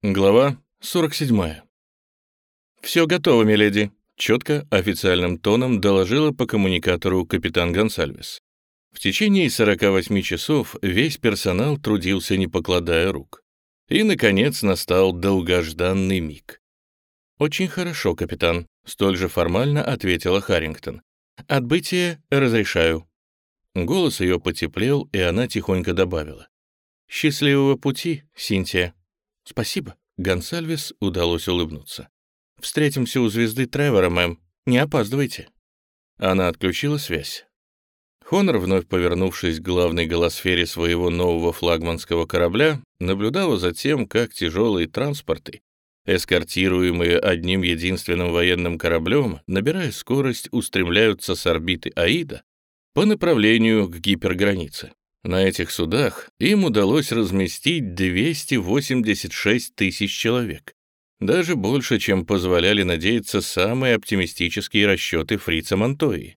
Глава 47. «Все готово, миледи», — четко, официальным тоном доложила по коммуникатору капитан Гонсальвес. В течение 48 часов весь персонал трудился, не покладая рук. И, наконец, настал долгожданный миг. «Очень хорошо, капитан», — столь же формально ответила Харрингтон. «Отбытие разрешаю». Голос ее потеплел, и она тихонько добавила. «Счастливого пути, Синтия». «Спасибо», — Гонсальвес удалось улыбнуться. «Встретимся у звезды Тревора, мэм. Не опаздывайте». Она отключила связь. Хонор, вновь повернувшись к главной голосфере своего нового флагманского корабля, наблюдала за тем, как тяжелые транспорты, эскортируемые одним единственным военным кораблем, набирая скорость, устремляются с орбиты Аида по направлению к гипергранице. На этих судах им удалось разместить 286 тысяч человек. Даже больше, чем позволяли надеяться самые оптимистические расчеты Фрица Монтои.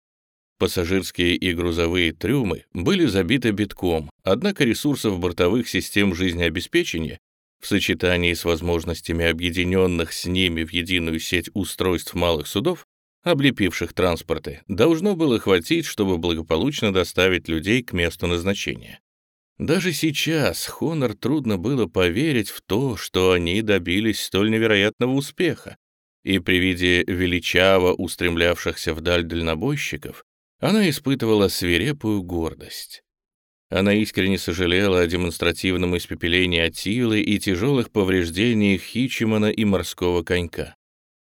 Пассажирские и грузовые трюмы были забиты битком, однако ресурсов бортовых систем жизнеобеспечения в сочетании с возможностями объединенных с ними в единую сеть устройств малых судов облепивших транспорты, должно было хватить, чтобы благополучно доставить людей к месту назначения. Даже сейчас Хонор трудно было поверить в то, что они добились столь невероятного успеха, и при виде величаво устремлявшихся вдаль дальнобойщиков она испытывала свирепую гордость. Она искренне сожалела о демонстративном испепелении Атилы и тяжелых повреждениях Хичимана и морского конька.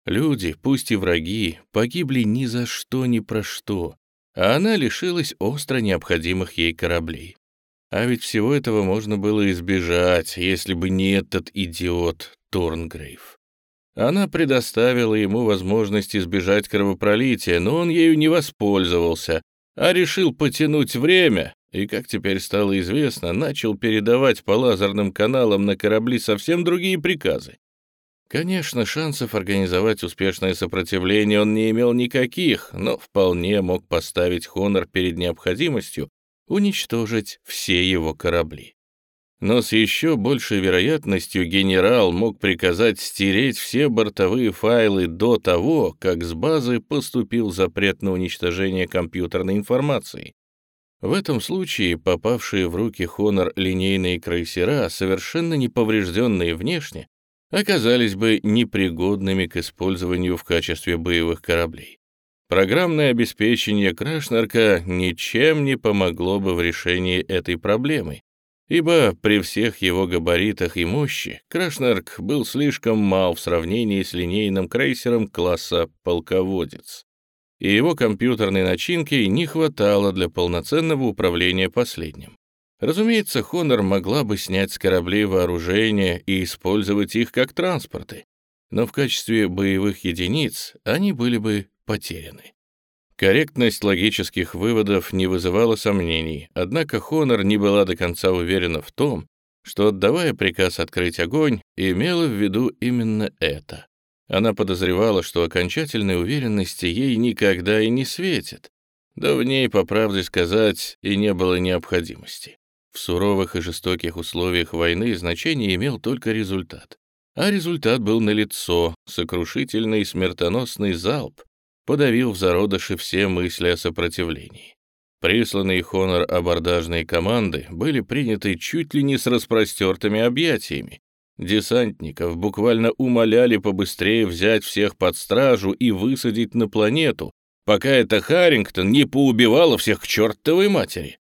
Люди, пусть и враги, погибли ни за что, ни про что, а она лишилась остро необходимых ей кораблей. А ведь всего этого можно было избежать, если бы не этот идиот Торнгрейв. Она предоставила ему возможность избежать кровопролития, но он ею не воспользовался, а решил потянуть время и, как теперь стало известно, начал передавать по лазерным каналам на корабли совсем другие приказы. Конечно, шансов организовать успешное сопротивление он не имел никаких, но вполне мог поставить Хонор перед необходимостью уничтожить все его корабли. Но с еще большей вероятностью генерал мог приказать стереть все бортовые файлы до того, как с базы поступил запрет на уничтожение компьютерной информации. В этом случае попавшие в руки Хонор линейные крейсера, совершенно неповрежденные внешне, оказались бы непригодными к использованию в качестве боевых кораблей. Программное обеспечение Крашнарка ничем не помогло бы в решении этой проблемы, ибо при всех его габаритах и мощи Крашнарк был слишком мал в сравнении с линейным крейсером класса «Полководец», и его компьютерной начинки не хватало для полноценного управления последним. Разумеется, Хонор могла бы снять с кораблей вооружение и использовать их как транспорты, но в качестве боевых единиц они были бы потеряны. Корректность логических выводов не вызывала сомнений, однако Хонор не была до конца уверена в том, что, отдавая приказ открыть огонь, имела в виду именно это. Она подозревала, что окончательной уверенности ей никогда и не светит, да в ней, по правде сказать, и не было необходимости. В суровых и жестоких условиях войны значение имел только результат. А результат был налицо, сокрушительный и смертоносный залп подавил в зародыше все мысли о сопротивлении. Присланные Хонор абордажные команды были приняты чуть ли не с распростертыми объятиями. Десантников буквально умоляли побыстрее взять всех под стражу и высадить на планету, пока эта Харрингтон не поубивала всех к чертовой матери.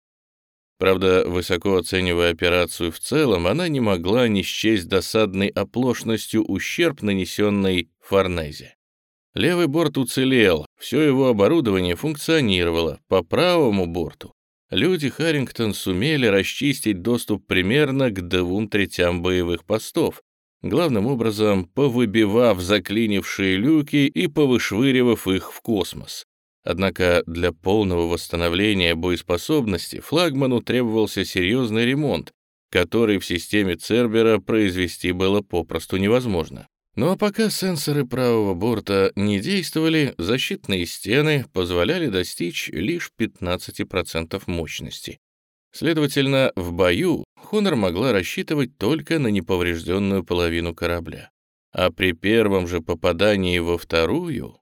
Правда, высоко оценивая операцию в целом, она не могла не счесть досадной оплошностью ущерб, нанесенный Форнезе. Левый борт уцелел, все его оборудование функционировало, по правому борту люди Харрингтон сумели расчистить доступ примерно к двум третям боевых постов, главным образом повыбивав заклинившие люки и повышвыривав их в космос. Однако для полного восстановления боеспособности флагману требовался серьезный ремонт, который в системе Цербера произвести было попросту невозможно. Ну а пока сенсоры правого борта не действовали, защитные стены позволяли достичь лишь 15% мощности. Следовательно, в бою Хонор могла рассчитывать только на неповрежденную половину корабля. А при первом же попадании во вторую...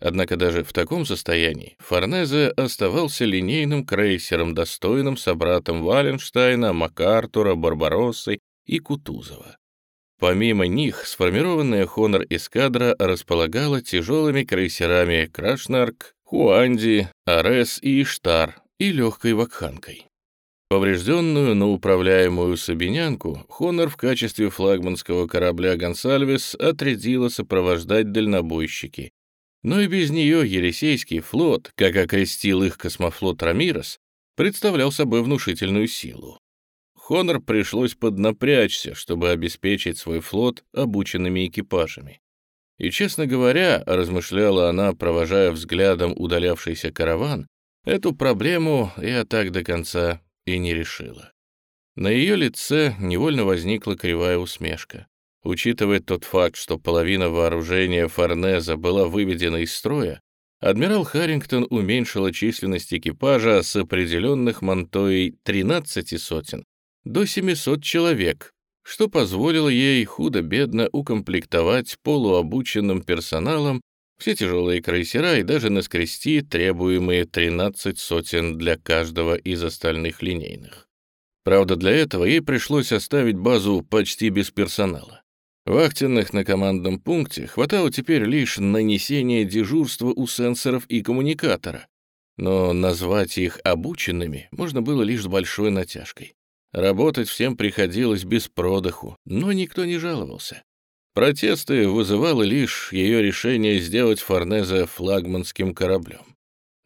Однако даже в таком состоянии Форнезе оставался линейным крейсером, достойным собратом Валенштейна, МакАртура, Барбароссы и Кутузова. Помимо них, сформированная Хонор эскадра располагала тяжелыми крейсерами Крашнарк, Хуанди, Арес и Иштар и легкой вакханкой. Поврежденную, но управляемую Сабинянку Хонор в качестве флагманского корабля «Гонсальвес» отрядила сопровождать дальнобойщики. Но и без нее Елисейский флот, как окрестил их космофлот Рамирос, представлял собой внушительную силу. Хонор пришлось поднапрячься, чтобы обеспечить свой флот обученными экипажами. И, честно говоря, размышляла она, провожая взглядом удалявшийся караван, эту проблему я так до конца и не решила. На ее лице невольно возникла кривая усмешка. Учитывая тот факт, что половина вооружения Форнеза была выведена из строя, адмирал Харрингтон уменьшила численность экипажа с определенных мантоей 13 сотен до 700 человек, что позволило ей худо-бедно укомплектовать полуобученным персоналом все тяжелые крейсера и даже наскрести требуемые 13 сотен для каждого из остальных линейных. Правда, для этого ей пришлось оставить базу почти без персонала. Вахтенных на командном пункте хватало теперь лишь нанесения дежурства у сенсоров и коммуникатора, но назвать их обученными можно было лишь с большой натяжкой. Работать всем приходилось без продыху, но никто не жаловался. Протесты вызывало лишь ее решение сделать Форнезе флагманским кораблем.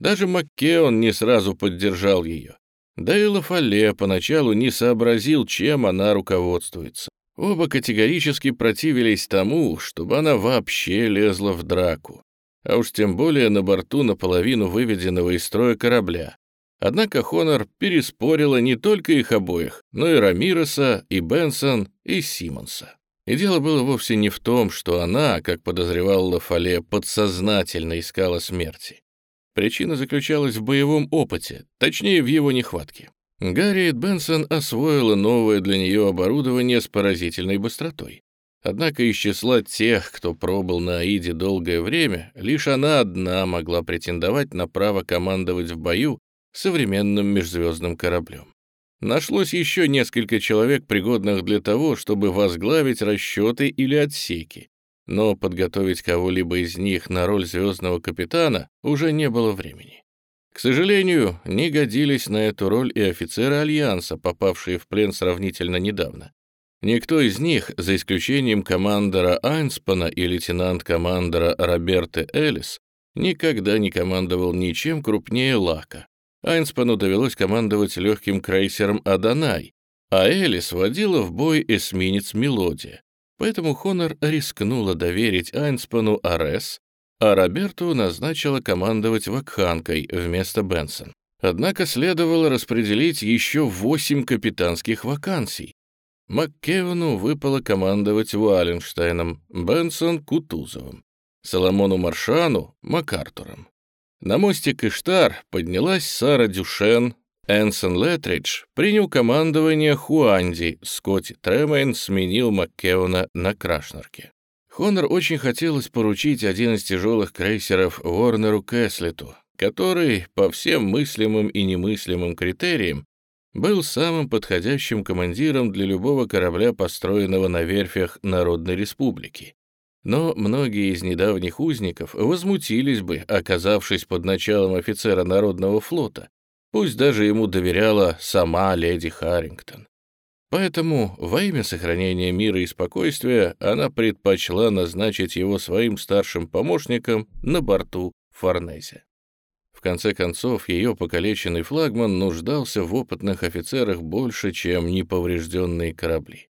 Даже Маккеон не сразу поддержал ее. Да и Лафале поначалу не сообразил, чем она руководствуется. Оба категорически противились тому, чтобы она вообще лезла в драку. А уж тем более на борту наполовину выведенного из строя корабля, Однако Хонор переспорила не только их обоих, но и Рамироса, и Бенсон, и Симмонса. И дело было вовсе не в том, что она, как подозревал Лафале, подсознательно искала смерти. Причина заключалась в боевом опыте, точнее, в его нехватке. Гарриет Бенсон освоила новое для нее оборудование с поразительной быстротой. Однако из числа тех, кто пробыл на Аиде долгое время, лишь она одна могла претендовать на право командовать в бою современным межзвездным кораблем. Нашлось еще несколько человек, пригодных для того, чтобы возглавить расчеты или отсеки, но подготовить кого-либо из них на роль звездного капитана уже не было времени. К сожалению, не годились на эту роль и офицеры Альянса, попавшие в плен сравнительно недавно. Никто из них, за исключением командора Айнспана и лейтенант-командора Роберта Эллис, никогда не командовал ничем крупнее Лака, Айнспану довелось командовать легким крейсером «Адонай», а Элис водила в бой эсминец «Мелодия». Поэтому Хонор рискнула доверить Айнспану Арес, а Роберту назначила командовать Вакханкой вместо Бенсон. Однако следовало распределить еще восемь капитанских вакансий. Маккевану выпало командовать Валенштейном, Бенсон — Кутузовым, Соломону Маршану — МакАртуром. На мостик Иштар поднялась Сара Дюшен, Энсон Летридж принял командование Хуанди, Скотти Тремейн сменил Маккеона на Крашнарке. Хонор очень хотелось поручить один из тяжелых крейсеров Уорнеру Кэслету, который, по всем мыслимым и немыслимым критериям, был самым подходящим командиром для любого корабля, построенного на верфях Народной Республики. Но многие из недавних узников возмутились бы, оказавшись под началом офицера Народного флота, пусть даже ему доверяла сама леди Харрингтон. Поэтому во имя сохранения мира и спокойствия она предпочла назначить его своим старшим помощником на борту Форнезе. В конце концов, ее покалеченный флагман нуждался в опытных офицерах больше, чем неповрежденные корабли.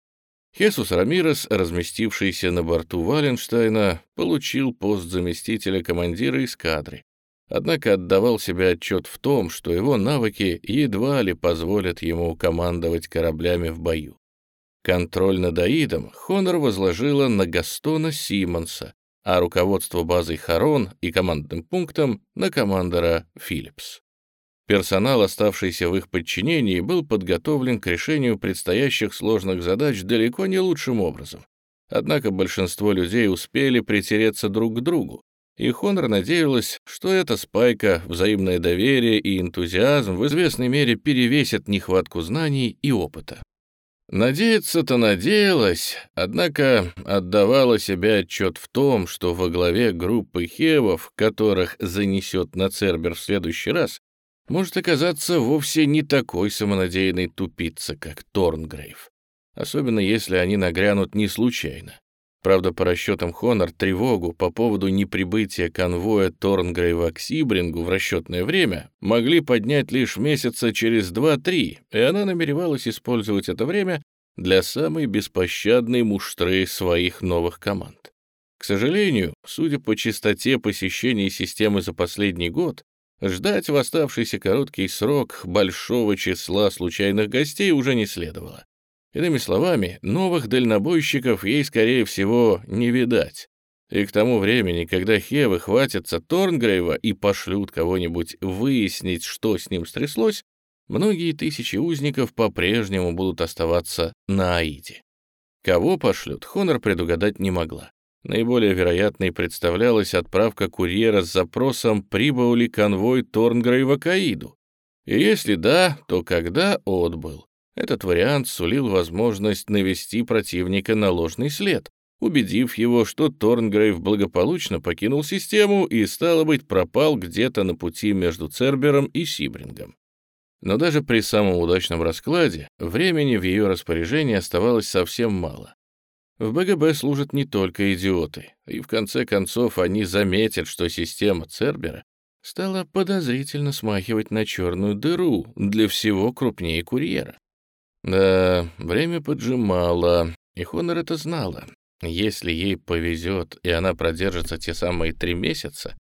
Хесус Рамирес, разместившийся на борту Валенштейна, получил пост заместителя командира эскадры, однако отдавал себе отчет в том, что его навыки едва ли позволят ему командовать кораблями в бою. Контроль над Аидом Хонор возложила на Гастона Симмонса, а руководство базой Харон и командным пунктом на командора Филлипс. Персонал, оставшийся в их подчинении, был подготовлен к решению предстоящих сложных задач далеко не лучшим образом. Однако большинство людей успели притереться друг к другу, и Хонор надеялась, что эта спайка, взаимное доверие и энтузиазм в известной мере перевесят нехватку знаний и опыта. Надеяться-то надеялась, однако отдавала себе отчет в том, что во главе группы хевов, которых занесет на Цербер в следующий раз, может оказаться вовсе не такой самонадеянный тупица, как Торнгрейв. Особенно если они нагрянут не случайно. Правда, по расчетам Хонор, тревогу по поводу неприбытия конвоя Торнгрейва к Сибрингу в расчетное время могли поднять лишь месяца через 2-3, и она намеревалась использовать это время для самой беспощадной муштры своих новых команд. К сожалению, судя по частоте посещений системы за последний год, ждать в оставшийся короткий срок большого числа случайных гостей уже не следовало. Иными словами, новых дальнобойщиков ей, скорее всего, не видать. И к тому времени, когда Хевы хватятся Торнгрейва и пошлют кого-нибудь выяснить, что с ним стряслось, многие тысячи узников по-прежнему будут оставаться на Аиде. Кого пошлют, Хонор предугадать не могла. Наиболее вероятной представлялась отправка курьера с запросом, прибыл ли конвой Торнгрейва к Аиду. И если да, то когда отбыл. Этот вариант сулил возможность навести противника на ложный след, убедив его, что Торнгрейв благополучно покинул систему и, стало быть, пропал где-то на пути между Цербером и Сибрингом. Но даже при самом удачном раскладе времени в ее распоряжении оставалось совсем мало. В БГБ служат не только идиоты, и в конце концов они заметят, что система Цербера стала подозрительно смахивать на черную дыру для всего крупнее курьера. Да, время поджимало, и Хонор это знала. Если ей повезет, и она продержится те самые три месяца,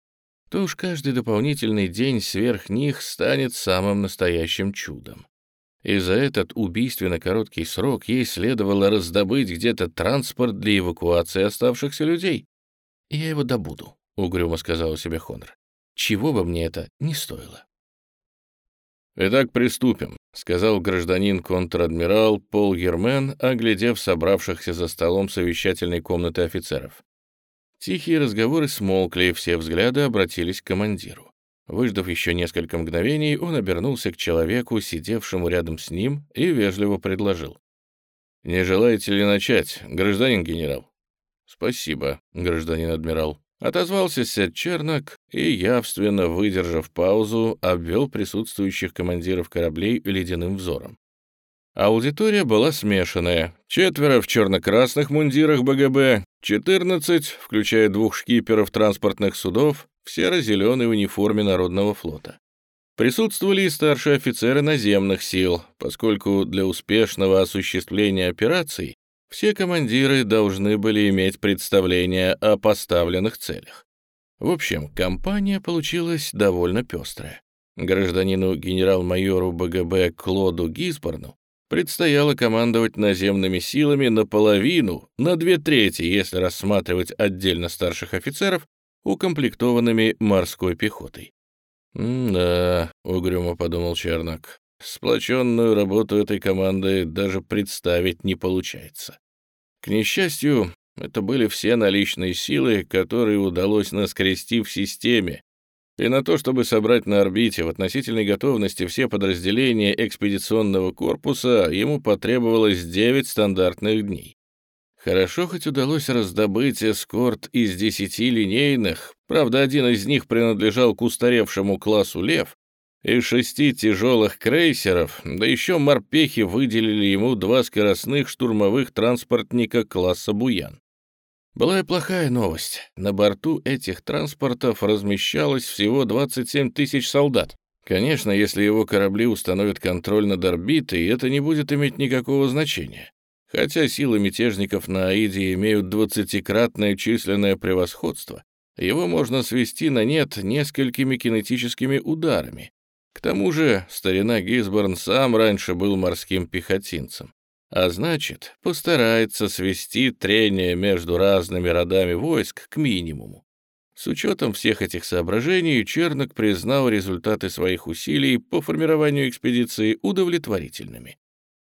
то уж каждый дополнительный день сверх них станет самым настоящим чудом. И за этот убийственно короткий срок ей следовало раздобыть где-то транспорт для эвакуации оставшихся людей. «Я его добуду», — угрюмо сказала себе Хонор. «Чего бы мне это не стоило». «Итак, приступим», — сказал гражданин контр-адмирал Пол Гермен, оглядев собравшихся за столом совещательной комнаты офицеров. Тихие разговоры смолкли, все взгляды обратились к командиру. Выждав еще несколько мгновений, он обернулся к человеку, сидевшему рядом с ним, и вежливо предложил. «Не желаете ли начать, гражданин генерал?» «Спасибо, гражданин адмирал», Отозвался Сет Чернок и, явственно выдержав паузу, обвел присутствующих командиров кораблей ледяным взором. Аудитория была смешанная. Четверо в черно-красных мундирах БГБ, 14, включая двух шкиперов транспортных судов, в серо-зеленой униформе Народного флота. Присутствовали и старшие офицеры наземных сил, поскольку для успешного осуществления операций все командиры должны были иметь представление о поставленных целях. В общем, компания получилась довольно пестрая. Гражданину генерал-майору БГБ Клоду Гисборну предстояло командовать наземными силами наполовину, на две трети, если рассматривать отдельно старших офицеров, укомплектованными морской пехотой. «Да», — угрюмо подумал Чернок, — «сплоченную работу этой команды даже представить не получается». К несчастью, это были все наличные силы, которые удалось наскрести в системе, и на то, чтобы собрать на орбите в относительной готовности все подразделения экспедиционного корпуса, ему потребовалось 9 стандартных дней. Хорошо хоть удалось раздобыть эскорт из 10 линейных, правда, один из них принадлежал к устаревшему классу «Лев», и шести тяжелых крейсеров, да еще морпехи выделили ему два скоростных штурмовых транспортника класса «Буян». Была и плохая новость. На борту этих транспортов размещалось всего 27 тысяч солдат. Конечно, если его корабли установят контроль над орбитой, это не будет иметь никакого значения. Хотя силы мятежников на Аиде имеют двадцатикратное численное превосходство, его можно свести на нет несколькими кинетическими ударами, к тому же старина Гисборн сам раньше был морским пехотинцем, а значит, постарается свести трение между разными родами войск к минимуму. С учетом всех этих соображений, Чернок признал результаты своих усилий по формированию экспедиции удовлетворительными.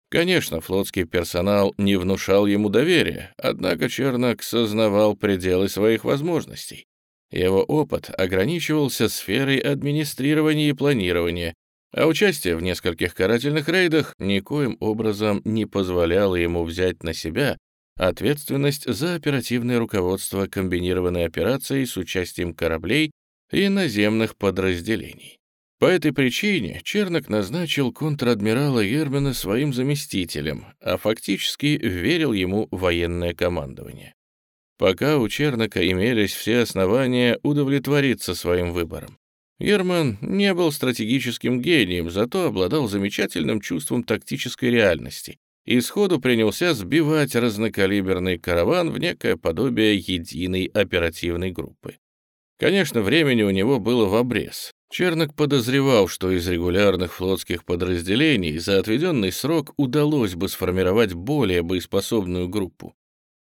Конечно, флотский персонал не внушал ему доверия, однако Чернок сознавал пределы своих возможностей. Его опыт ограничивался сферой администрирования и планирования, а участие в нескольких карательных рейдах никоим образом не позволяло ему взять на себя ответственность за оперативное руководство комбинированной операцией с участием кораблей и наземных подразделений. По этой причине Чернок назначил контр-адмирала Ермена своим заместителем, а фактически верил ему военное командование. Пока у Чернока имелись все основания удовлетвориться своим выбором. Ерман не был стратегическим гением, зато обладал замечательным чувством тактической реальности и сходу принялся сбивать разнокалиберный караван в некое подобие единой оперативной группы. Конечно, времени у него было в обрез. Чернок подозревал, что из регулярных флотских подразделений за отведенный срок удалось бы сформировать более боеспособную группу.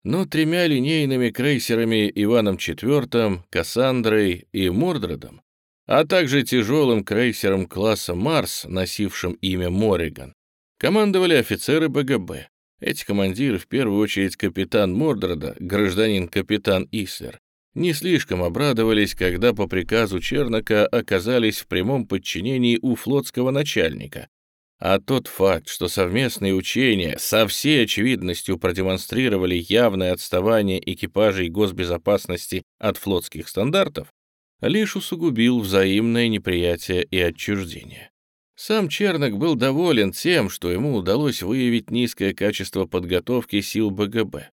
Но тремя линейными крейсерами Иваном IV, Кассандрой и Мордредом, а также тяжелым крейсером класса «Марс», носившим имя Морриган, Командовали офицеры БГБ. Эти командиры, в первую очередь капитан Мордрода, гражданин-капитан Ислер, не слишком обрадовались, когда по приказу Чернока оказались в прямом подчинении у флотского начальника. А тот факт, что совместные учения со всей очевидностью продемонстрировали явное отставание экипажей госбезопасности от флотских стандартов, лишь усугубил взаимное неприятие и отчуждение. Сам Чернок был доволен тем, что ему удалось выявить низкое качество подготовки сил БГБ.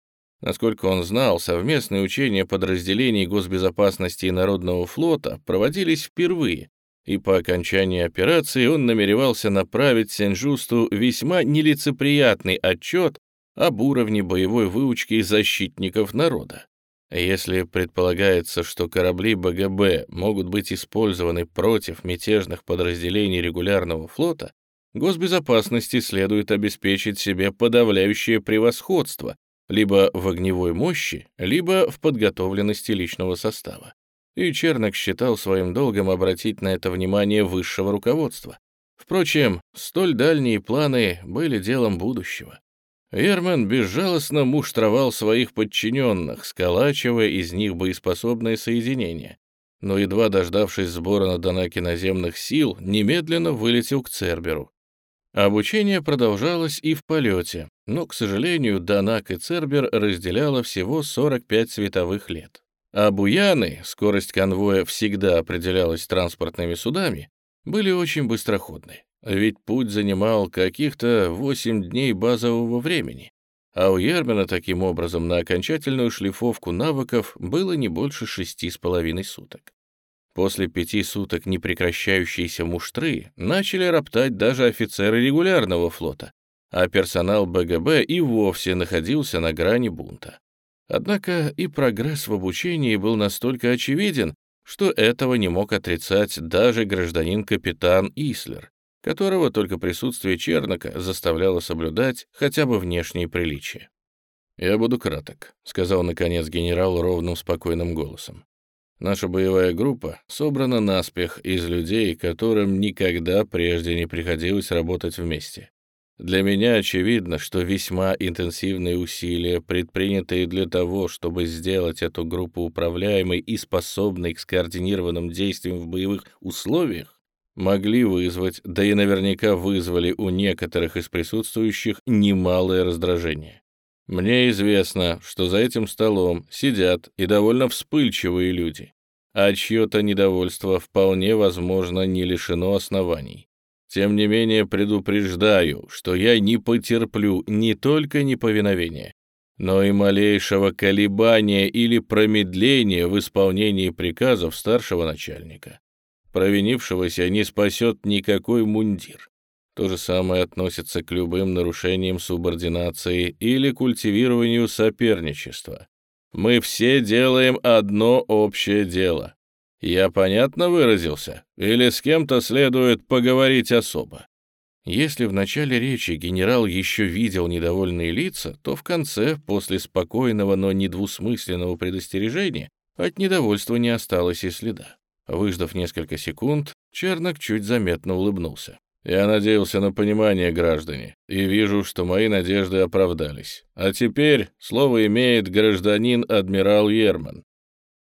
Насколько он знал, совместные учения подразделений госбезопасности и Народного флота проводились впервые, и по окончании операции он намеревался направить Сен-Жусту весьма нелицеприятный отчет об уровне боевой выучки защитников народа. Если предполагается, что корабли БГБ могут быть использованы против мятежных подразделений регулярного флота, госбезопасности следует обеспечить себе подавляющее превосходство либо в огневой мощи, либо в подготовленности личного состава. И Чернок считал своим долгом обратить на это внимание высшего руководства. Впрочем, столь дальние планы были делом будущего. Верман безжалостно муштровал своих подчиненных, сколачивая из них боеспособные соединения. Но едва дождавшись сбора на Донаке наземных сил, немедленно вылетел к Церберу. Обучение продолжалось и в полете, но, к сожалению, Донак и Цербер разделяло всего 45 световых лет. А Буяны, скорость конвоя всегда определялась транспортными судами, были очень быстроходны. Ведь путь занимал каких-то 8 дней базового времени, а у Ермена таким образом на окончательную шлифовку навыков было не больше шести с половиной суток. После пяти суток непрекращающейся муштры начали роптать даже офицеры регулярного флота, а персонал БГБ и вовсе находился на грани бунта. Однако и прогресс в обучении был настолько очевиден, что этого не мог отрицать даже гражданин-капитан Ислер, которого только присутствие Чернока заставляло соблюдать хотя бы внешние приличия. «Я буду краток», — сказал наконец генерал ровным спокойным голосом. «Наша боевая группа собрана наспех из людей, которым никогда прежде не приходилось работать вместе. Для меня очевидно, что весьма интенсивные усилия, предпринятые для того, чтобы сделать эту группу управляемой и способной к скоординированным действиям в боевых условиях, могли вызвать, да и наверняка вызвали у некоторых из присутствующих немалое раздражение. Мне известно, что за этим столом сидят и довольно вспыльчивые люди, а чье-то недовольство вполне возможно не лишено оснований. Тем не менее предупреждаю, что я не потерплю не только неповиновения, но и малейшего колебания или промедления в исполнении приказов старшего начальника. Провинившегося не спасет никакой мундир. То же самое относится к любым нарушениям субординации или культивированию соперничества. Мы все делаем одно общее дело. Я понятно выразился? Или с кем-то следует поговорить особо? Если в начале речи генерал еще видел недовольные лица, то в конце, после спокойного, но недвусмысленного предостережения, От недовольства не осталось и следа. Выждав несколько секунд, Чернок чуть заметно улыбнулся. «Я надеялся на понимание, граждане, и вижу, что мои надежды оправдались. А теперь слово имеет гражданин адмирал Ерман».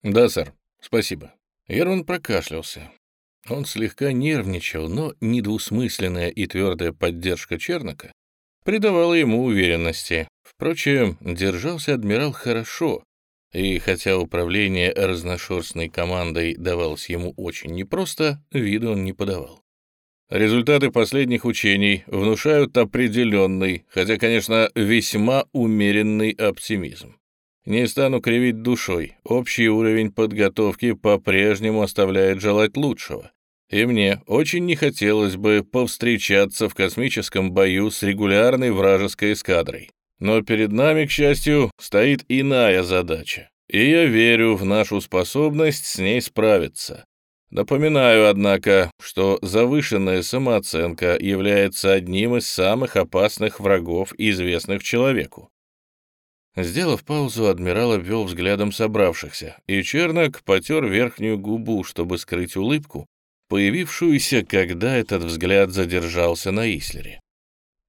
«Да, сэр, спасибо». Ерман прокашлялся. Он слегка нервничал, но недвусмысленная и твердая поддержка Чернока придавала ему уверенности. Впрочем, держался адмирал хорошо, и хотя управление разношерстной командой давалось ему очень непросто, виду он не подавал. Результаты последних учений внушают определенный, хотя, конечно, весьма умеренный оптимизм. Не стану кривить душой, общий уровень подготовки по-прежнему оставляет желать лучшего. И мне очень не хотелось бы повстречаться в космическом бою с регулярной вражеской эскадрой. Но перед нами, к счастью, стоит иная задача, и я верю в нашу способность с ней справиться. Напоминаю, однако, что завышенная самооценка является одним из самых опасных врагов, известных человеку. Сделав паузу, адмирал обвел взглядом собравшихся, и Чернок потер верхнюю губу, чтобы скрыть улыбку, появившуюся, когда этот взгляд задержался на Ислере.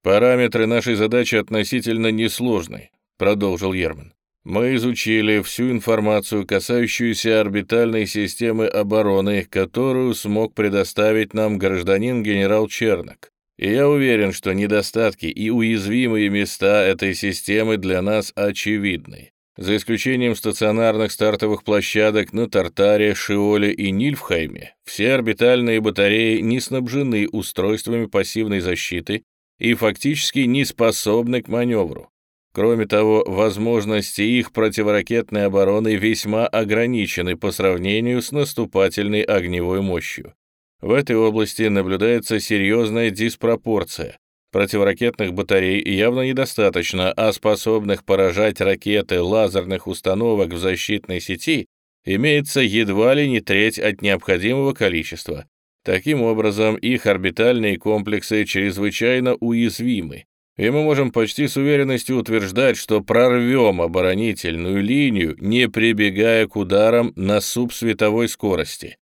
«Параметры нашей задачи относительно несложны», — продолжил Ерман. «Мы изучили всю информацию, касающуюся орбитальной системы обороны, которую смог предоставить нам гражданин генерал Чернок. И я уверен, что недостатки и уязвимые места этой системы для нас очевидны. За исключением стационарных стартовых площадок на Тартаре, Шиоле и Нильфхайме, все орбитальные батареи не снабжены устройствами пассивной защиты и фактически не способны к маневру. Кроме того, возможности их противоракетной обороны весьма ограничены по сравнению с наступательной огневой мощью. В этой области наблюдается серьезная диспропорция. Противоракетных батарей явно недостаточно, а способных поражать ракеты лазерных установок в защитной сети имеется едва ли не треть от необходимого количества. Таким образом, их орбитальные комплексы чрезвычайно уязвимы, и мы можем почти с уверенностью утверждать, что прорвем оборонительную линию, не прибегая к ударам на субсветовой скорости.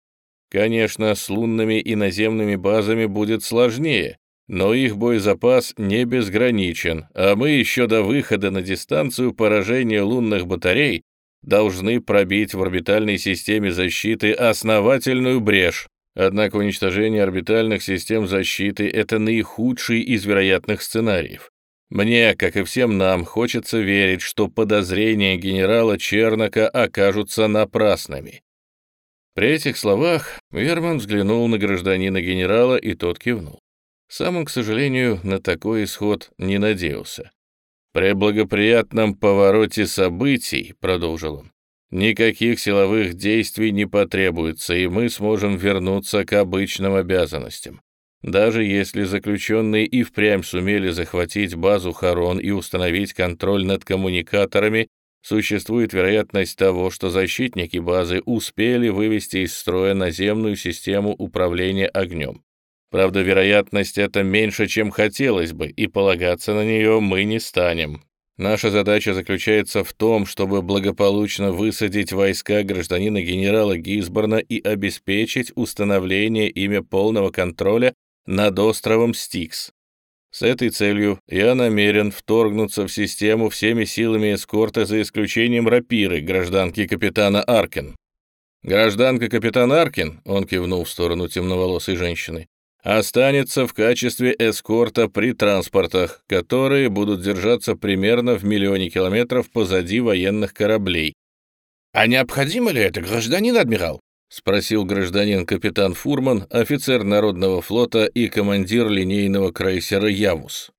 Конечно, с лунными и наземными базами будет сложнее, но их боезапас не безграничен, а мы еще до выхода на дистанцию поражения лунных батарей должны пробить в орбитальной системе защиты основательную брешь. Однако уничтожение орбитальных систем защиты — это наихудший из вероятных сценариев. Мне, как и всем нам, хочется верить, что подозрения генерала Чернока окажутся напрасными. При этих словах Верман взглянул на гражданина генерала, и тот кивнул. Сам он, к сожалению, на такой исход не надеялся. «При благоприятном повороте событий», — продолжил он, Никаких силовых действий не потребуется, и мы сможем вернуться к обычным обязанностям. Даже если заключенные и впрямь сумели захватить базу Харон и установить контроль над коммуникаторами, существует вероятность того, что защитники базы успели вывести из строя наземную систему управления огнем. Правда, вероятность эта меньше, чем хотелось бы, и полагаться на нее мы не станем. Наша задача заключается в том, чтобы благополучно высадить войска гражданина генерала Гисборна и обеспечить установление ими полного контроля над островом Стикс. С этой целью я намерен вторгнуться в систему всеми силами эскорта за исключением рапиры гражданки капитана Аркин. Гражданка капитан Аркин, он кивнул в сторону темноволосой женщины, останется в качестве эскорта при транспортах, которые будут держаться примерно в миллионе километров позади военных кораблей. «А необходимо ли это, гражданин адмирал?» — спросил гражданин-капитан Фурман, офицер Народного флота и командир линейного крейсера «Явус».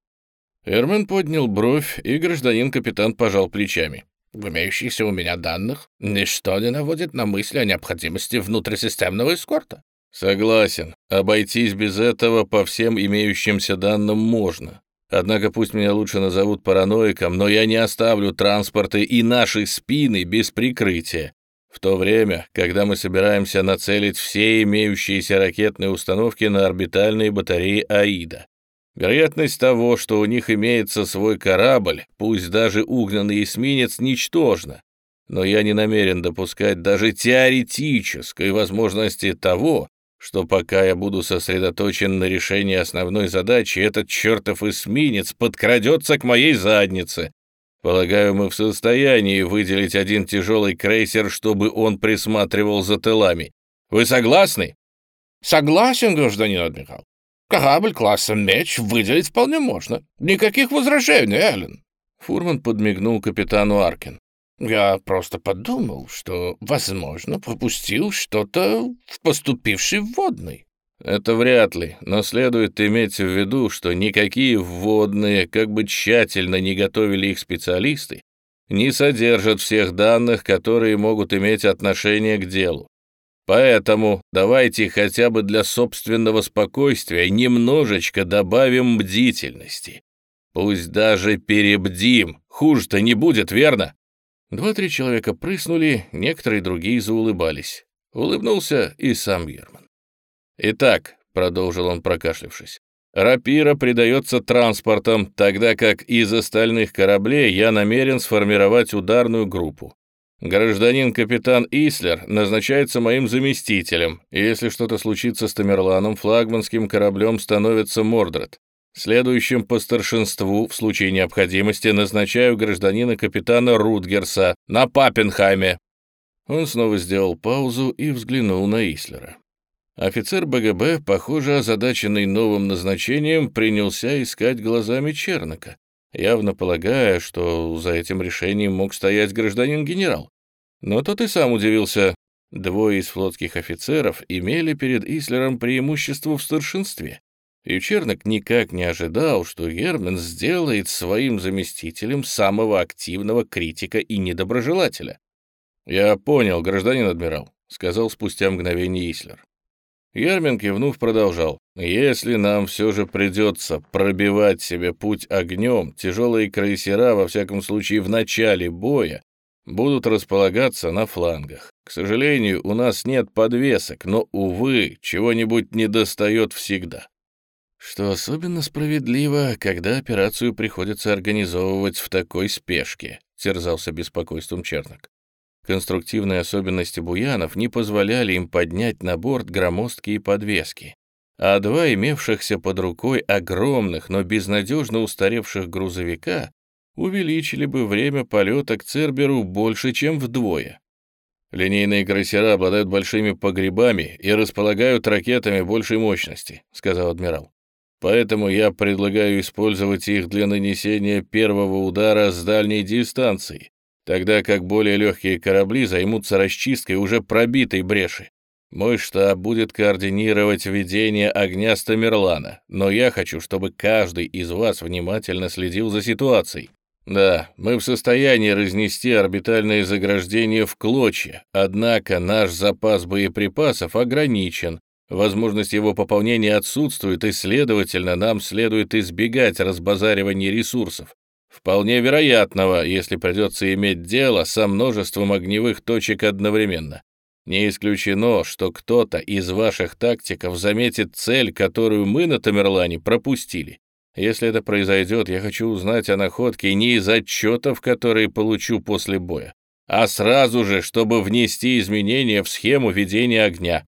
Эрмен поднял бровь, и гражданин-капитан пожал плечами. В имеющихся у меня данных ничто не наводит на мысли о необходимости внутрисистемного эскорта. Согласен, обойтись без этого по всем имеющимся данным можно. Однако пусть меня лучше назовут параноиком, но я не оставлю транспорты и наши спины без прикрытия. В то время, когда мы собираемся нацелить все имеющиеся ракетные установки на орбитальные батареи «Аида». Вероятность того, что у них имеется свой корабль, пусть даже угнанный эсминец, ничтожна. но я не намерен допускать даже теоретической возможности того, что пока я буду сосредоточен на решении основной задачи, этот чертов эсминец подкрадется к моей заднице. Полагаю, мы в состоянии выделить один тяжелый крейсер, чтобы он присматривал за тылами. Вы согласны? Согласен, гражданин адмирал. Корабль класса «Меч» выделить вполне можно. Никаких возражений, Эллен. Фурман подмигнул капитану Аркин. Я просто подумал, что, возможно, пропустил что-то в поступившей вводной. Это вряд ли, но следует иметь в виду, что никакие вводные, как бы тщательно не готовили их специалисты, не содержат всех данных, которые могут иметь отношение к делу. Поэтому давайте хотя бы для собственного спокойствия немножечко добавим бдительности. Пусть даже перебдим, хуже-то не будет, верно? Два-три человека прыснули, некоторые другие заулыбались. Улыбнулся и сам Герман. «Итак», — продолжил он, прокашлявшись, «рапира придается транспортом, тогда как из остальных кораблей я намерен сформировать ударную группу. Гражданин-капитан Ислер назначается моим заместителем, если что-то случится с Тамерланом, флагманским кораблем становится Мордред. Следующим по старшинству, в случае необходимости, назначаю гражданина-капитана Рутгерса на Папенхайме». Он снова сделал паузу и взглянул на Ислера. Офицер БГБ, похоже, озадаченный новым назначением, принялся искать глазами Чернока, явно полагая, что за этим решением мог стоять гражданин-генерал. Но тот и сам удивился. Двое из флотских офицеров имели перед Ислером преимущество в старшинстве. И Чернок никак не ожидал, что Герман сделает своим заместителем самого активного критика и недоброжелателя. «Я понял, гражданин адмирал», — сказал спустя мгновение Ислер. Герман, кивнув, продолжал. «Если нам все же придется пробивать себе путь огнем, тяжелые крейсера, во всяком случае в начале боя, будут располагаться на флангах. К сожалению, у нас нет подвесок, но, увы, чего-нибудь недостает всегда что особенно справедливо, когда операцию приходится организовывать в такой спешке», — терзался беспокойством Чернок. Конструктивные особенности буянов не позволяли им поднять на борт громоздкие подвески, а два имевшихся под рукой огромных, но безнадежно устаревших грузовика увеличили бы время полета к Церберу больше, чем вдвое. «Линейные крейсера обладают большими погребами и располагают ракетами большей мощности», — сказал адмирал. Поэтому я предлагаю использовать их для нанесения первого удара с дальней дистанции, тогда как более легкие корабли займутся расчисткой уже пробитой бреши. Мой штаб будет координировать ведение огня с но я хочу, чтобы каждый из вас внимательно следил за ситуацией. Да, мы в состоянии разнести орбитальные заграждения в клочья, однако наш запас боеприпасов ограничен, Возможность его пополнения отсутствует, и, следовательно, нам следует избегать разбазаривания ресурсов. Вполне вероятного, если придется иметь дело со множеством огневых точек одновременно. Не исключено, что кто-то из ваших тактиков заметит цель, которую мы на Тамерлане пропустили. Если это произойдет, я хочу узнать о находке не из отчетов, которые получу после боя, а сразу же, чтобы внести изменения в схему ведения огня.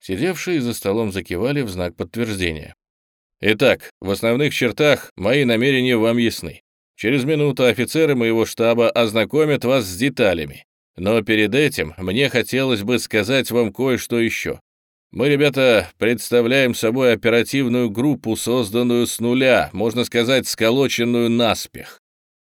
Сидевшие за столом закивали в знак подтверждения. «Итак, в основных чертах мои намерения вам ясны. Через минуту офицеры моего штаба ознакомят вас с деталями. Но перед этим мне хотелось бы сказать вам кое-что еще. Мы, ребята, представляем собой оперативную группу, созданную с нуля, можно сказать, сколоченную наспех.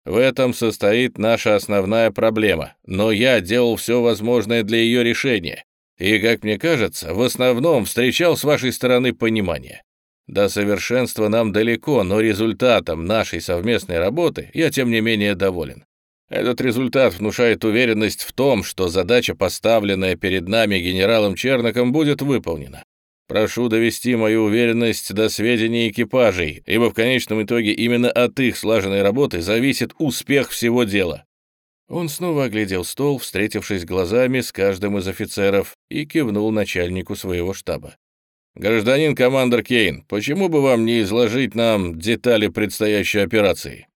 В этом состоит наша основная проблема, но я делал все возможное для ее решения и, как мне кажется, в основном встречал с вашей стороны понимание. До совершенства нам далеко, но результатом нашей совместной работы я, тем не менее, доволен. Этот результат внушает уверенность в том, что задача, поставленная перед нами генералом Черноком, будет выполнена. Прошу довести мою уверенность до сведения экипажей, ибо в конечном итоге именно от их слаженной работы зависит успех всего дела. Он снова оглядел стол, встретившись глазами с каждым из офицеров, и кивнул начальнику своего штаба. «Гражданин командор Кейн, почему бы вам не изложить нам детали предстоящей операции?»